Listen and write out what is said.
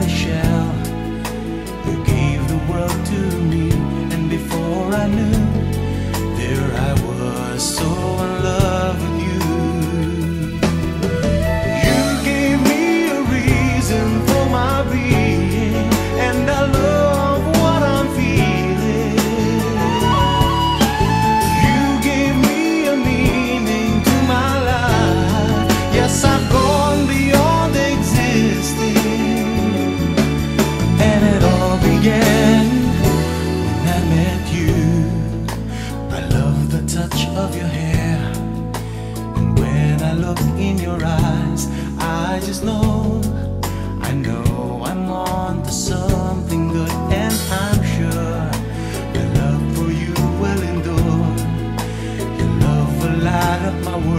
the shell you gave the world to me, and before I knew. look in your eyes, I just know, I know I'm on to something good, and I'm sure my love for you will endure. Your love will light up my world.